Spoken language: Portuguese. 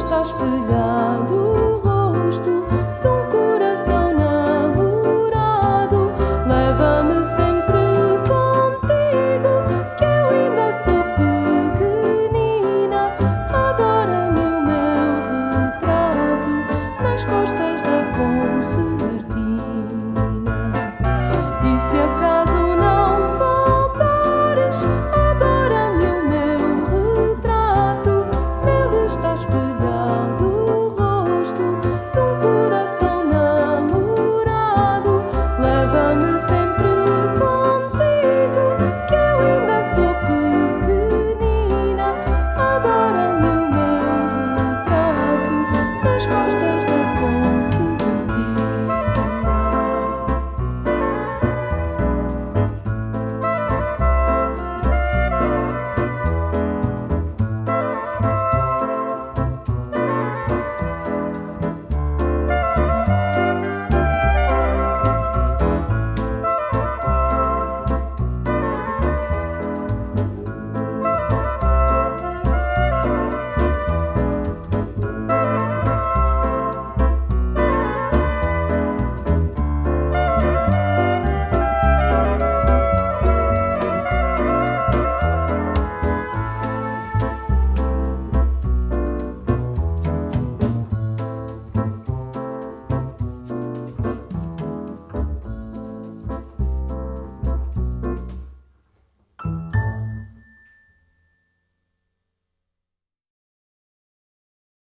está espelhado.